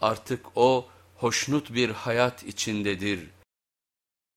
artık o hoşnut bir hayat içindedir.